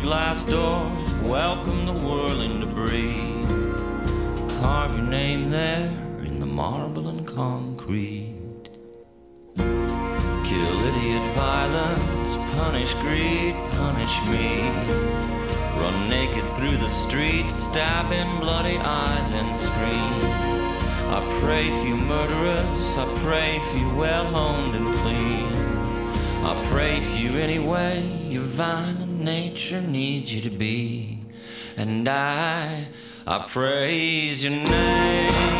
glass doors welcome the whirling debris. Carve your name there in the marble and concrete. Kill idiot violence, punish greed, punish me. Run naked through the streets, stabbing bloody eyes and scream. I pray for you murderers, I pray for you well honed and clean. I pray for you anyway, you're violent nature needs you to be. And I, I praise your name.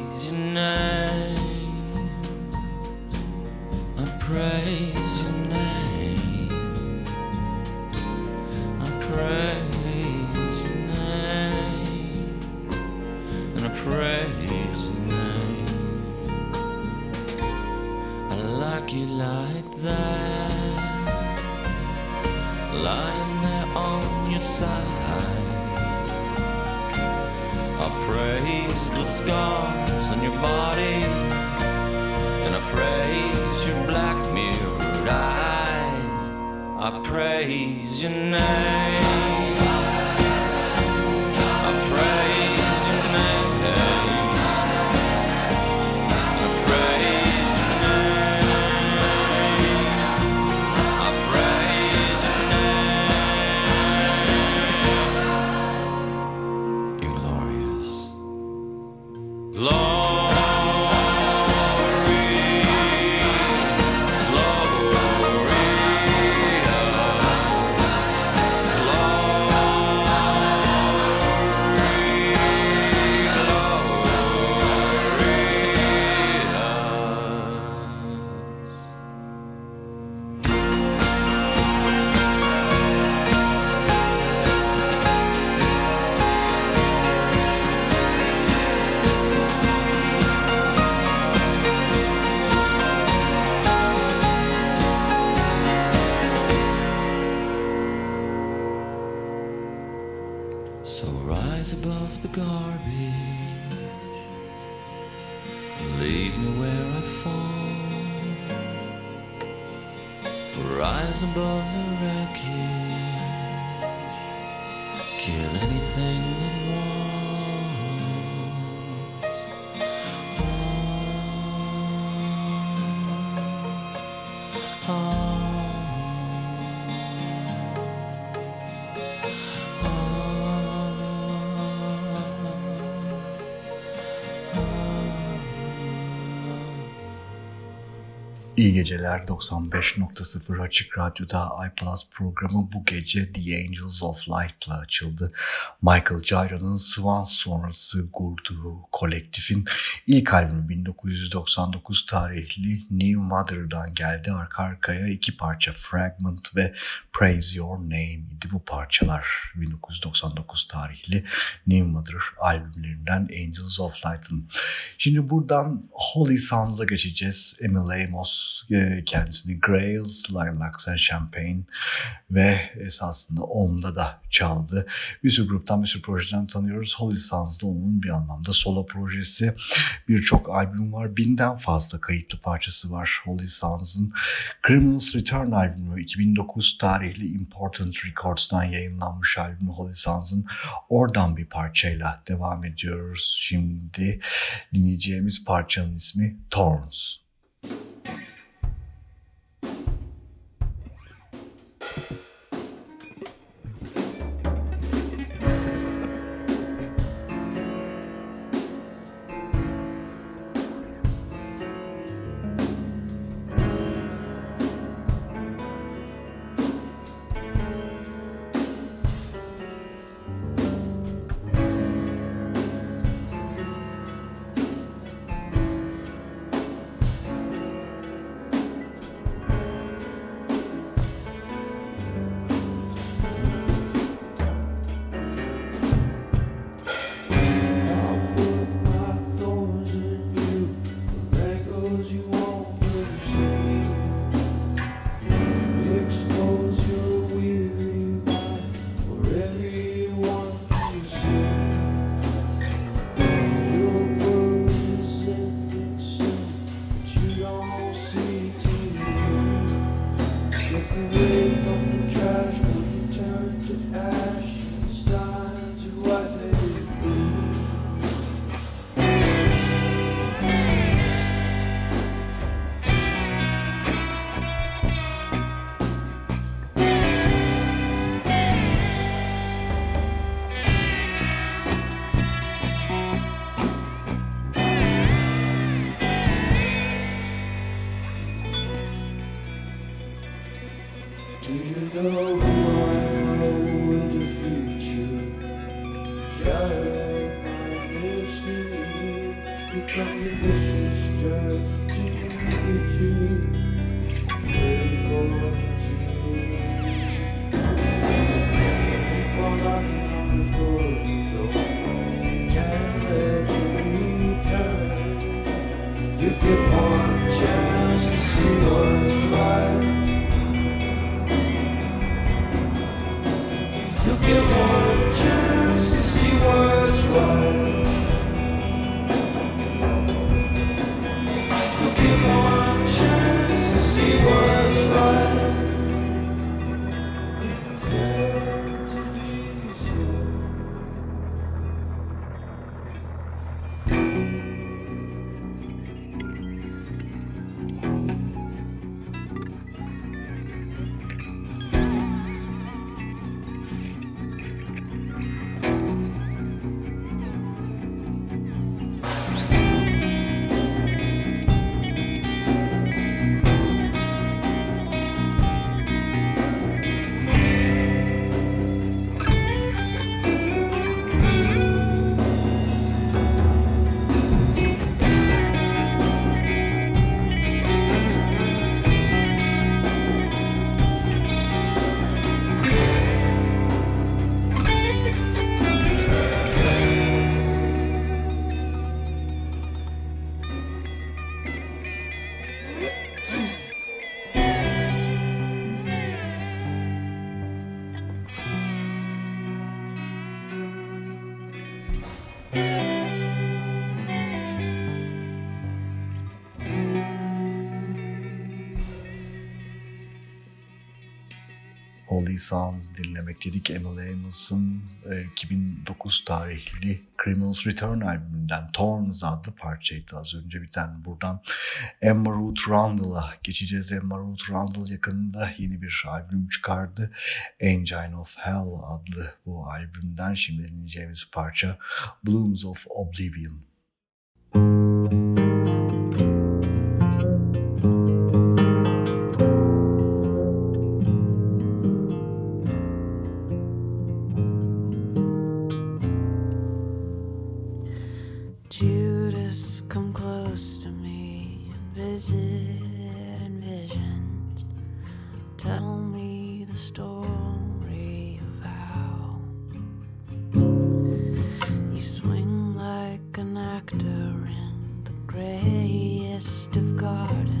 like that. Lying there on your side. I praise the scars on your body, and I praise your black mirrored eyes. I praise your name. İyi geceler 95.0 Açık Radyo'da iPlus programı bu gece The Angels of Light'la açıldı. Michael Gyro'nun Swan sonrası kurduğu kolektifin ilk albümü 1999 tarihli New Mother'dan geldi. Arka arkaya iki parça Fragment ve Praise Your Name idi bu parçalar. 1999 tarihli New Mother albümlerinden Angels of Light'ın. Şimdi buradan Holy Sons'a geçeceğiz. Emil Amos e, kendisini Grails, Lilacs and Champagne ve esasında Om'da da çaldı. Bir sürü gruptan bir sürü projeden tanıyoruz. Holy Sons'da onun bir anlamda solo projesi. Birçok albüm var. Binden fazla kayıtlı parçası var Holy Sons'ın. Criminal's Return albümü 2009 tarihli Important Records'tan yayınlanmış albümü Holy Sons'ın. Oradan bir parçayla devam ediyoruz. Şimdi dinleyeceğimiz parçanın ismi Thorns. Do you Lonely Sounds dinlemek dedik. Emily Amos'ın 2009 tarihli Criminal's Return albümünden Thorns adlı parçaydı az önce biten. Buradan Emma Ruth Rundle'a geçeceğiz. Emma Ruth Rundle yakında yeni bir albüm çıkardı. Engine of Hell adlı bu albümden şimdi dinleyeceğimiz parça Blooms of Oblivion. best of gardens.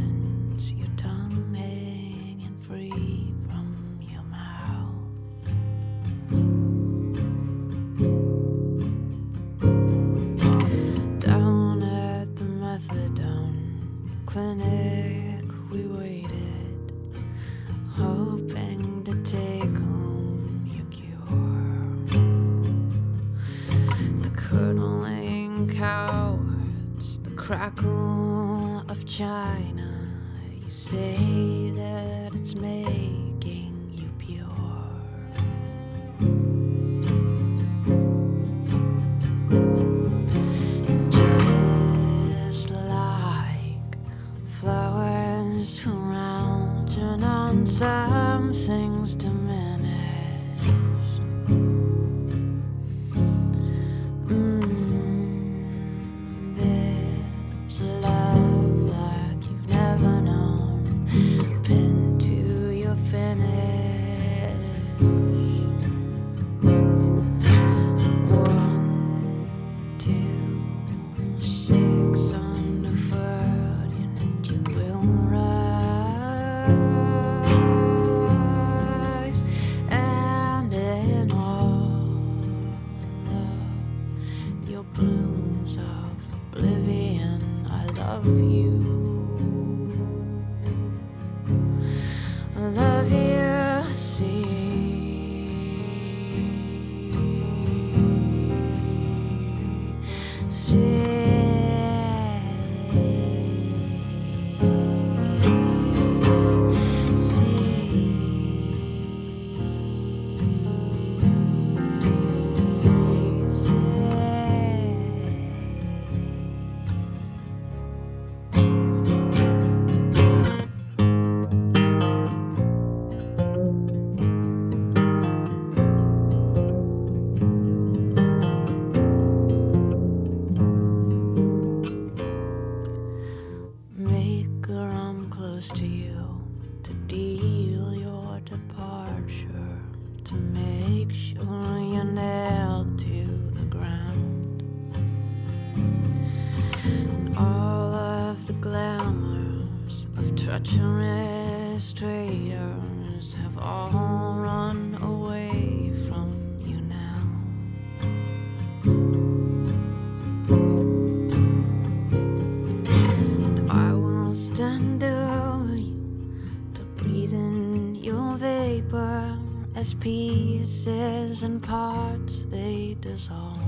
pieces and parts they dissolve.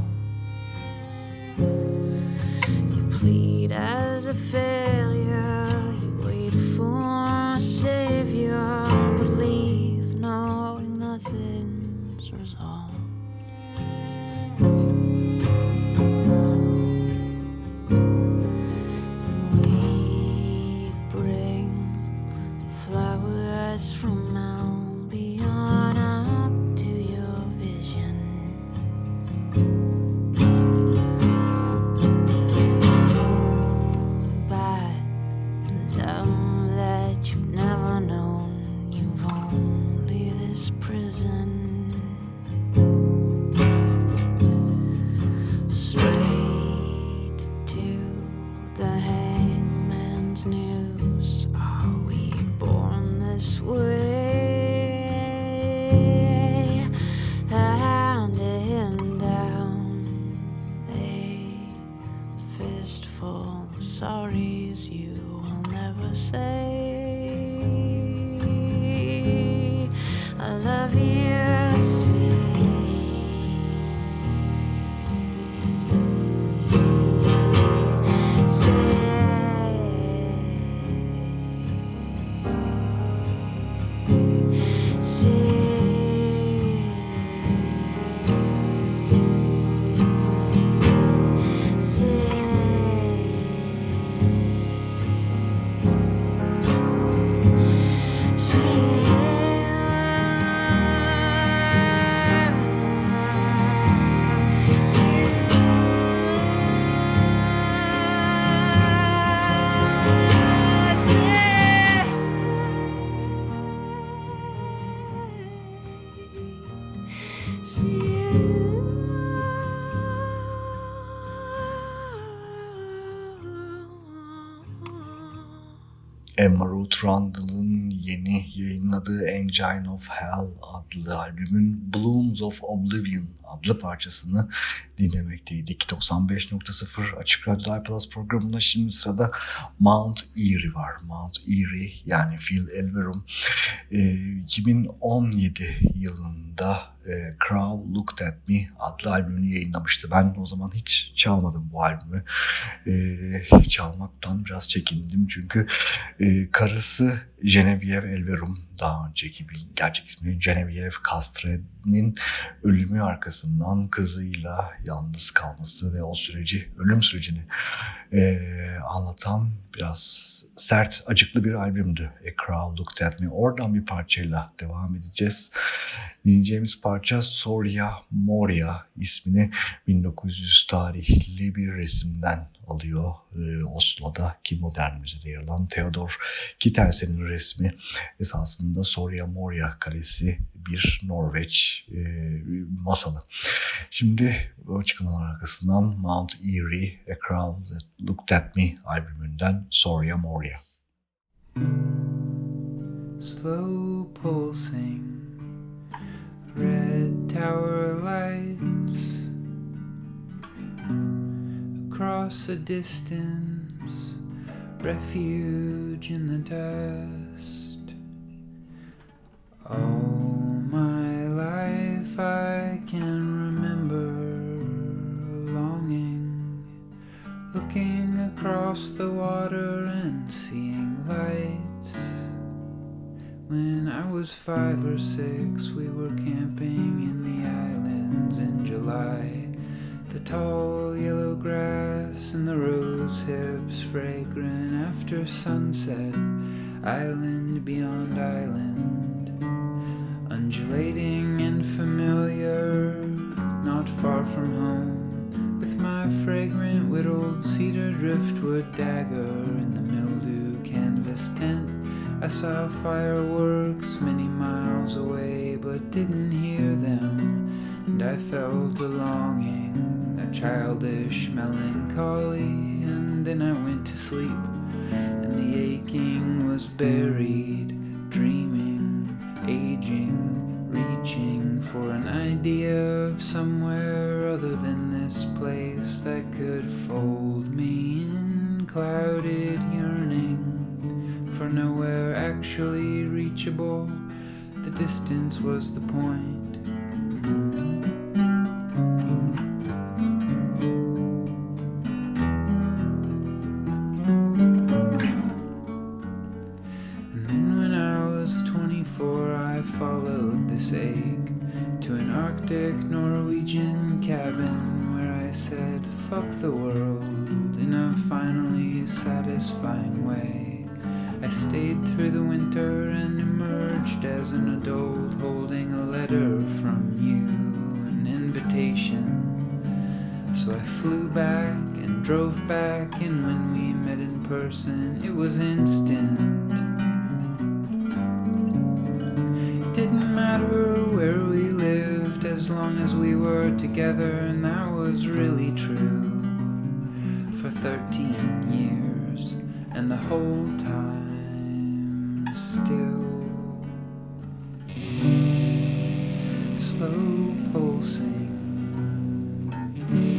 You plead as if it Randall'ın yeni yayınladığı Engine of Hell adlı albümün Blooms of Oblivion adlı parçasını dinlemekteydik. 95.0 Açık Radyo iPlus programında şimdi sırada Mount Erie var. Mount Erie yani Phil Elverum e, 2017 yılında e, Crow Looked At Me adlı albümünü yayınlamıştı. Ben o zaman hiç çalmadım bu albümü. E, çalmaktan biraz çekindim çünkü e, karısı Genevieve Elverum daha önceki bir gerçek ismi Genevieve Castre'nin ölümü arkasından kızıyla yalnız kalması ve o süreci, ölüm sürecini e, anlatan biraz sert, acıklı bir albümdü. A Crowd Looked At Me. Oradan bir parçayla devam edeceğiz. Dinleyeceğimiz parça Soria Moria ismini 1900 tarihli bir resimden alıyor. Ee, Oslo'daki modern müzede yer alan Theodor Kittelsen'in resmi esasında Soria Moria Kalesi bir Norveç e, masalı. Şimdi bu açıklamalar arkasından Mount Erie, A Crowd That Looked At Me albümünden Soria Moria. Slow pulsing red tower lights across a distance, refuge in the dust. All my life I can remember longing, looking across the water and seeing lights. When I was five or six, we were camping in the islands in July. The tall yellow grass and the rose hips fragrant after sunset, island beyond island, undulating and familiar, not far from home, with my fragrant whittled cedar driftwood dagger in the mildew canvas tent. I saw fireworks many miles away, but didn't hear them, and I felt a longing, a childish melancholy, and then I went to sleep, and the aching was buried, dreaming, aging, reaching for an idea of somewhere other than this place that could fold me in. Clouded yearning for nowhere actually reachable. The distance was the point. And then when I was 24, I followed this ache to an Arctic Norwegian cabin where I said, fuck the world in a finally satisfying way. I stayed through the winter and emerged as an adult holding a letter from you, an invitation. So I flew back and drove back, and when we met in person, it was instant. It didn't matter where we lived as long as we were together, and that was really true for 13 years, and the whole time still slow pulsing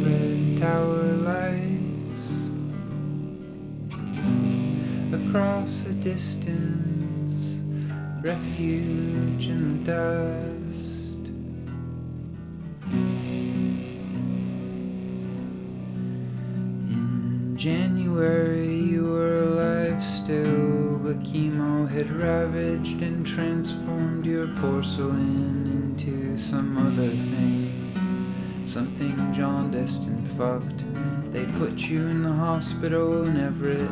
red tower lights across a distance refuge in the dust. In January you were alive still chemo had ravaged and transformed your porcelain into some other thing. Something jaundiced and fucked. They put you in the hospital in Everett,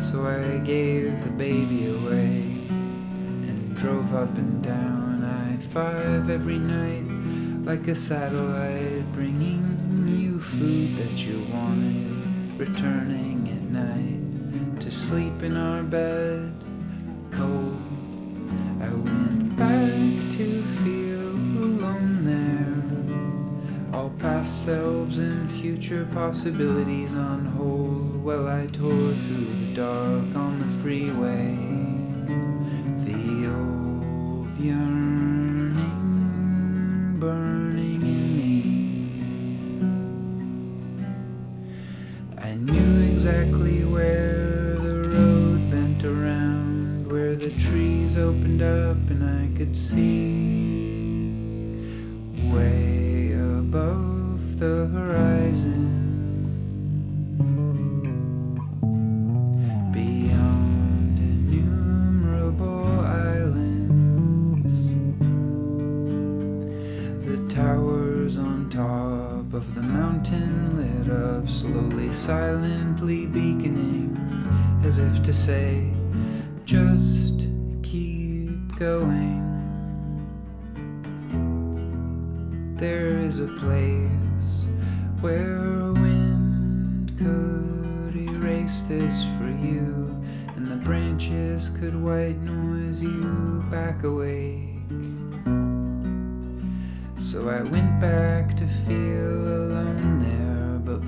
so I gave the baby away and drove up and down I 5 every night like a satellite, bringing you food that you wanted, returning at night to sleep in our bed, cold. I went back to feel alone there. All past selves and future possibilities on hold. Well, I tore through the dark on the freeway. The old yearning opened up and I could see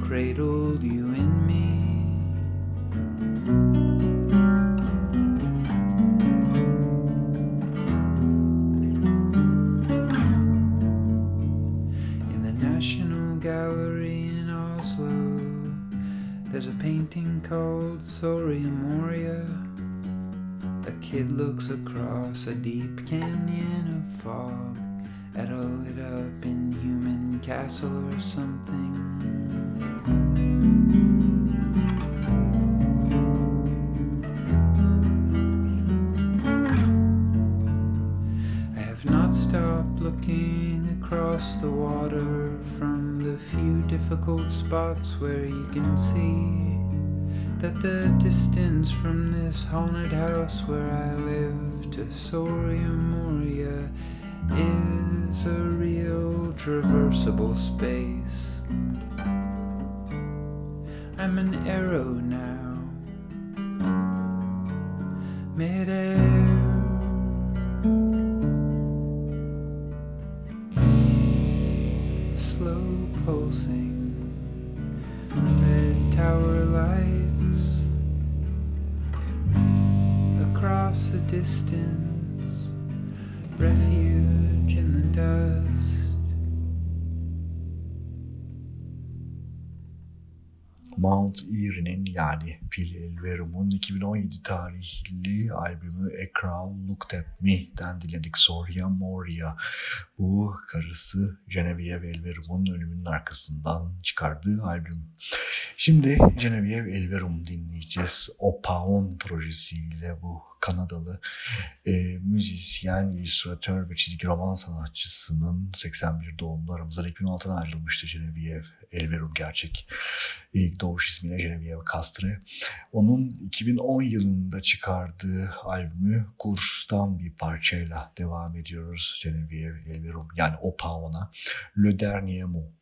cradled you in me. In the National Gallery in Oslo, there's a painting called Soria Moria. A kid looks across a deep canyon of fog at a lit up inhuman castle or something. The water from the few difficult spots where you can see that the distance from this haunted house where I live to Soria Moria is a real traversable space. I'm an arrow now, midair. Lights across a distance, refuge in the dust. Mount Erie'nin yani Phil Elverum'un 2017 tarihli albümü A Crow Looked At Me'den dinledik Soria Moria. Bu karısı Genevieve Elverum'un ölümünün arkasından çıkardığı albüm. Şimdi Genevieve Elverum dinleyeceğiz. Opaon projesiyle bu Kanadalı e, müzisyen, illüstratör ve çizgi roman sanatçısının 81 doğumlu aramızdan 2016'dan ayrılmıştı Genevieve Elverum gerçek ilk doğuş ismiyle Genevieve Castre. Onun 2010 yılında çıkardığı albümü Kurs'tan bir parçayla devam ediyoruz Genevieve Elverum yani Opaon'a Le Dernier Mot.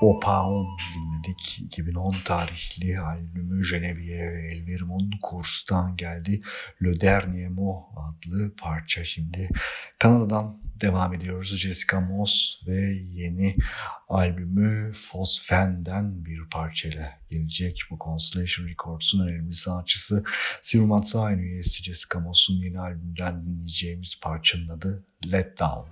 Opaon dinledik. 2010 tarihli albümü Genevieve ve Elverim'in kurstan geldi. Le Dernier Mot adlı parça şimdi. Kanada'dan devam ediyoruz. Jessica Moss ve yeni albümü Fosfen'den bir parçayla gelecek. Bu Constellation Records'un önemli sanatçısı Silver Matsai'nin üyesi Jessica Moss'un yeni albümden dinleyeceğimiz parçanın adı Let Down.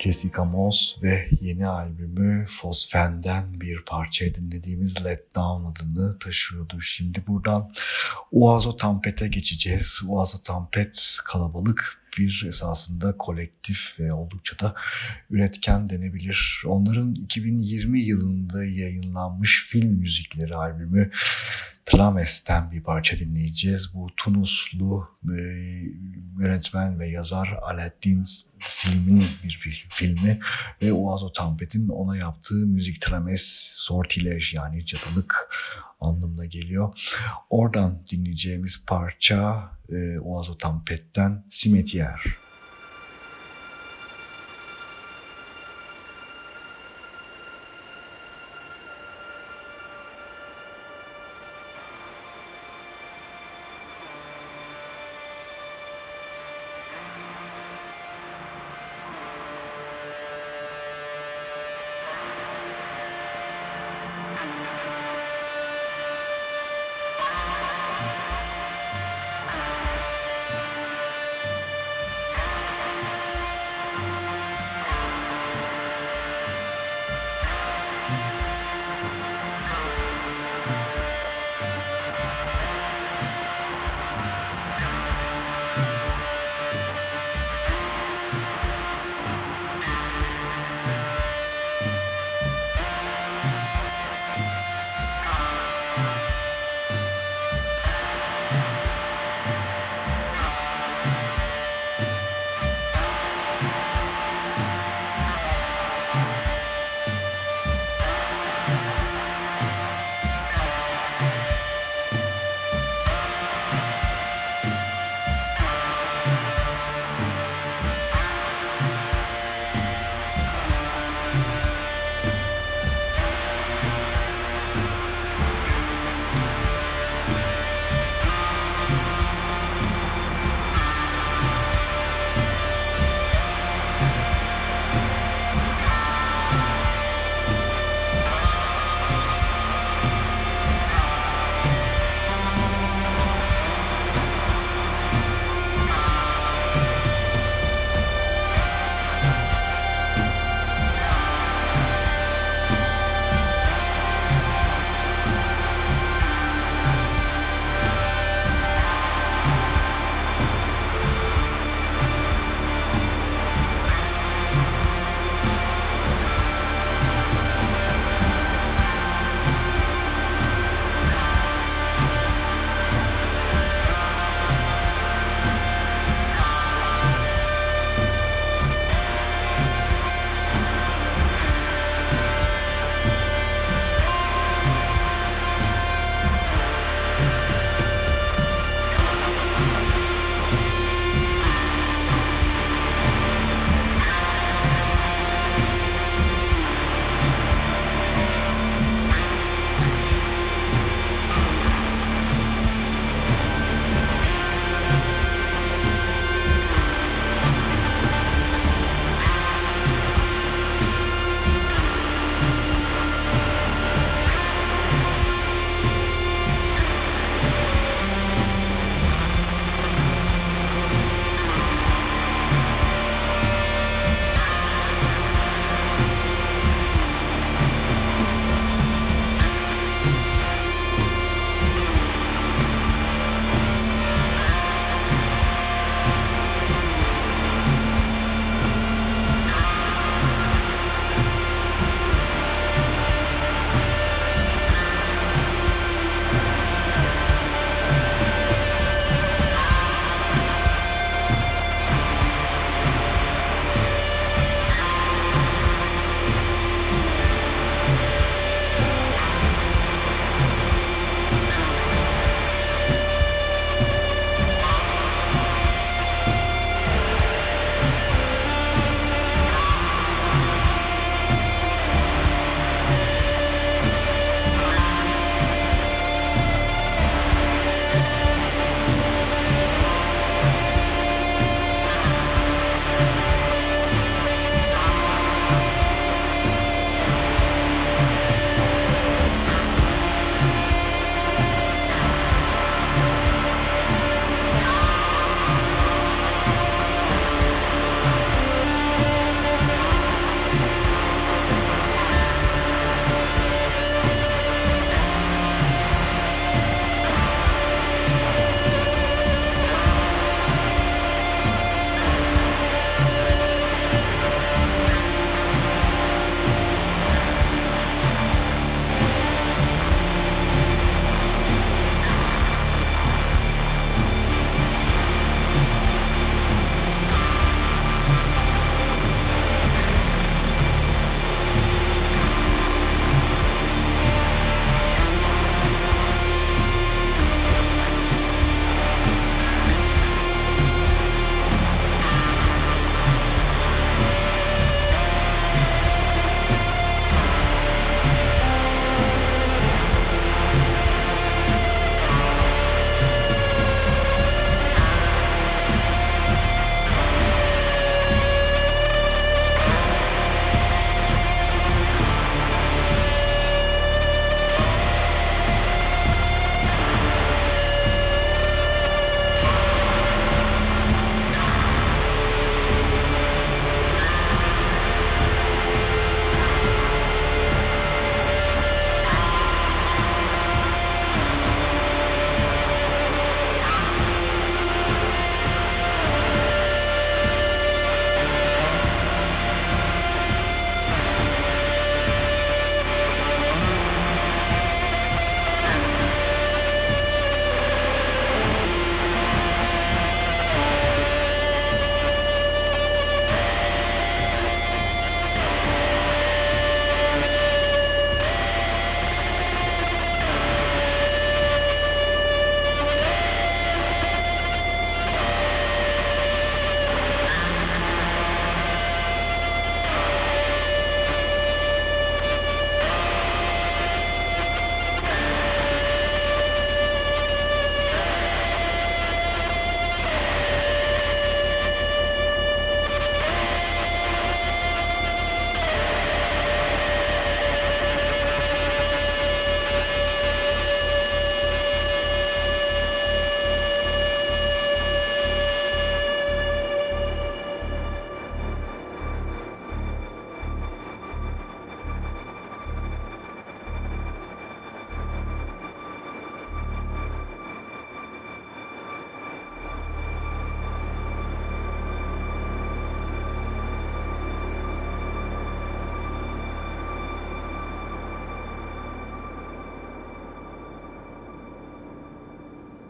Jessica Moss ve yeni albümü Fosfen'den bir parça dinlediğimiz Let Down adını taşıyordu. Şimdi buradan Uazo Tampet'e geçeceğiz. Uazo Tampet kalabalık bir esasında kolektif ve oldukça da üretken denebilir. Onların 2020 yılında yayınlanmış film müzikleri albümü Trames'ten bir parça dinleyeceğiz. Bu Tunuslu e, yönetmen ve yazar Alaaddin Slim'in bir filmi ve Oazo Tampet'in ona yaptığı müzik Trames sortilej yani cadılık anlamına geliyor. Oradan dinleyeceğimiz parça e, Oazo Tampet'ten Simetiyer.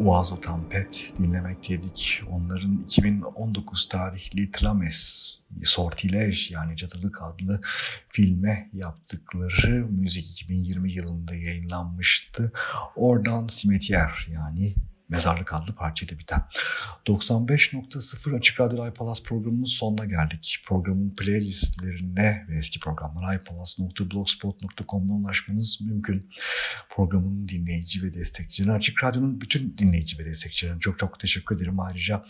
Oazo Tampet dinlemekteydik. Onların 2019 tarihli Tlames Sortilej yani Cadılık adlı filme yaptıkları müzik 2020 yılında yayınlanmıştı. Oradan Simetiyer yani Mezarlık adlı parçayla biten. 95.0 Açık Radyo iPalas programının sonuna geldik. Programın playlistlerine ve eski programlara iPalas.blogspot.com'dan ulaşmanız mümkün. Programın dinleyici ve destekçilerine, Açık Radyo'nun bütün dinleyici ve destekçilerine çok çok teşekkür ederim. Ayrıca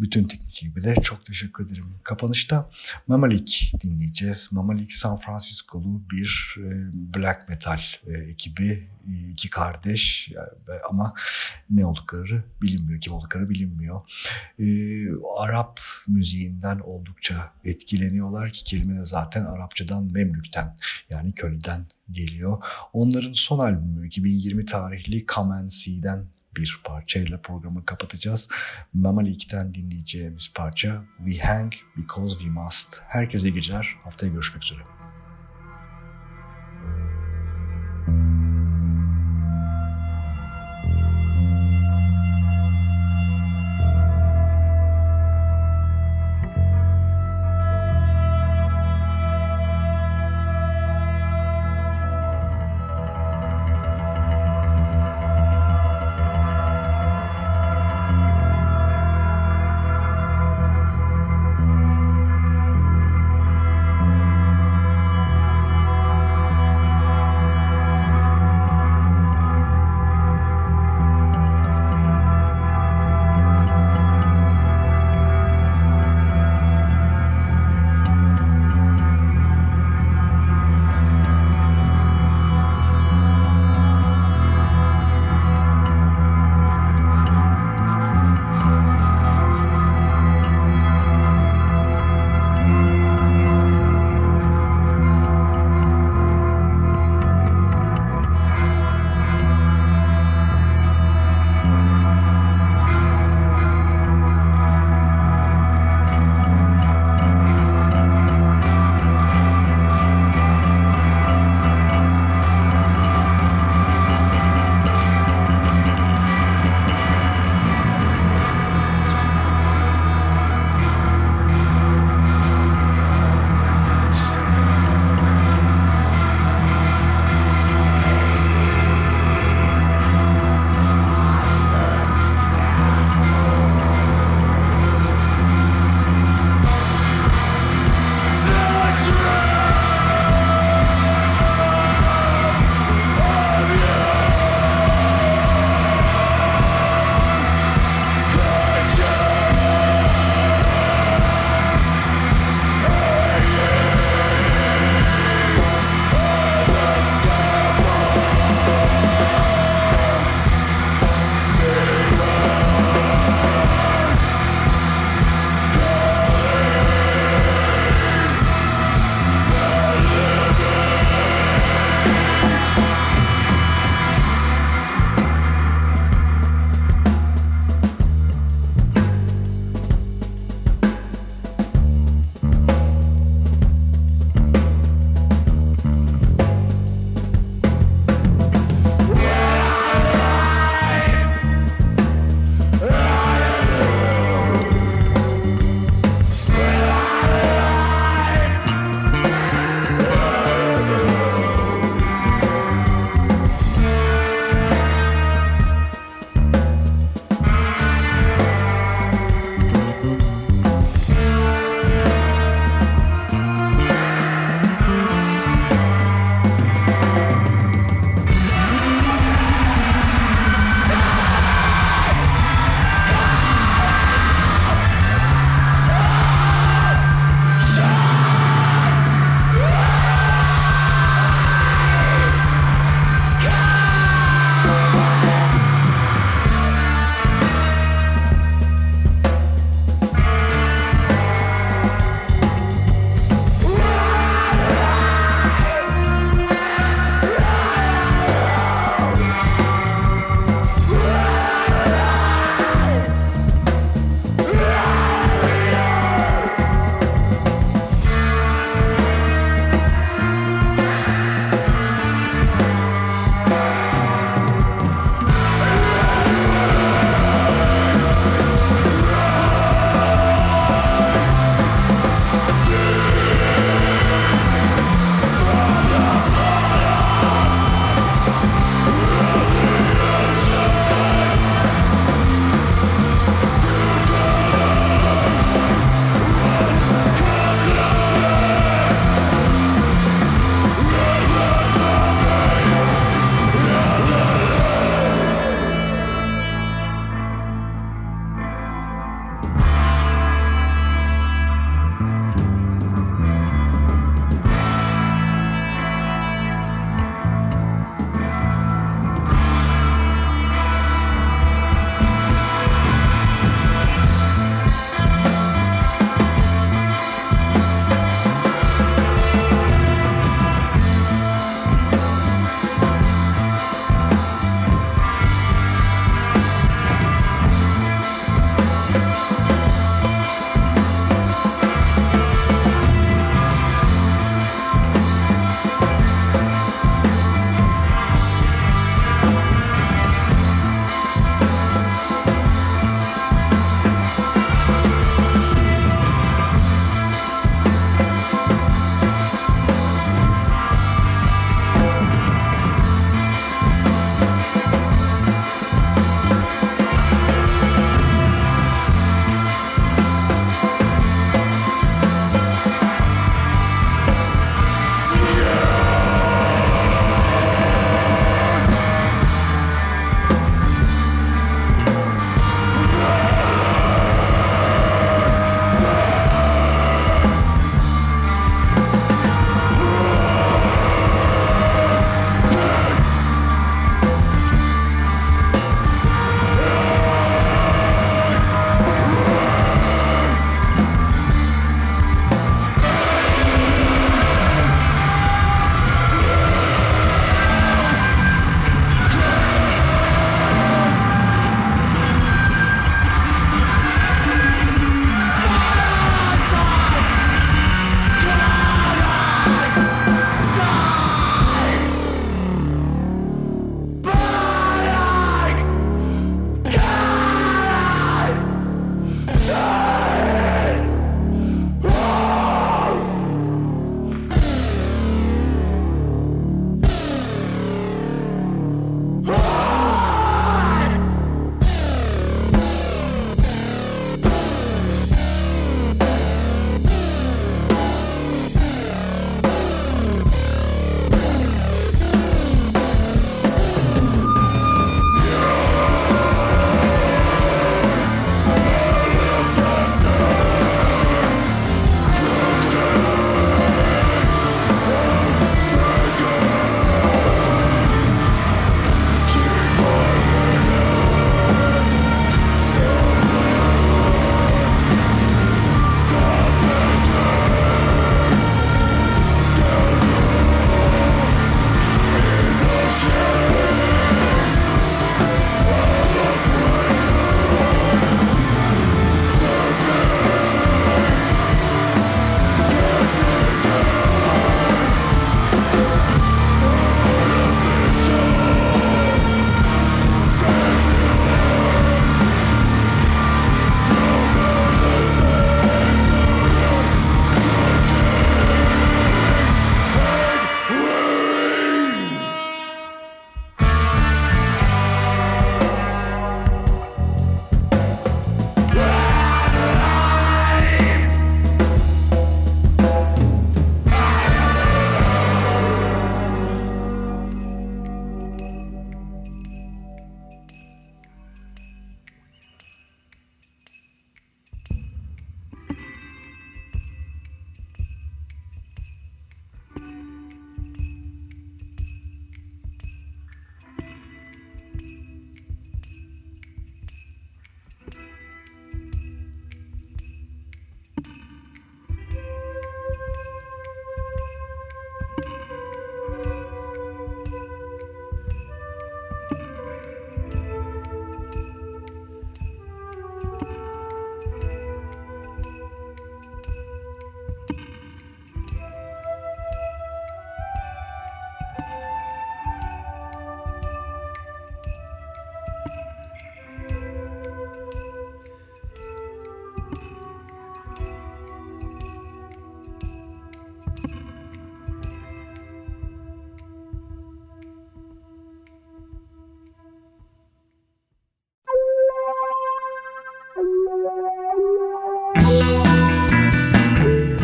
bütün teknik ekibe de çok teşekkür ederim. Kapanışta Mamalik dinleyeceğiz. Mamalik San Francisco'lu bir e, black metal e, ekibi, iki kardeş ama ne oldukları bilinmiyor, kim oldukları bilinmiyor. Arap müziğinden oldukça etkileniyorlar ki kelime zaten Arapçadan Memlük'ten yani köleden geliyor. Onların son albümü 2020 tarihli See'den bir parçayla programı kapatacağız. Mamalik'ten dinleyeceğimiz parça We Hang Because We Must. Herkese geceler. Haftaya görüşmek üzere.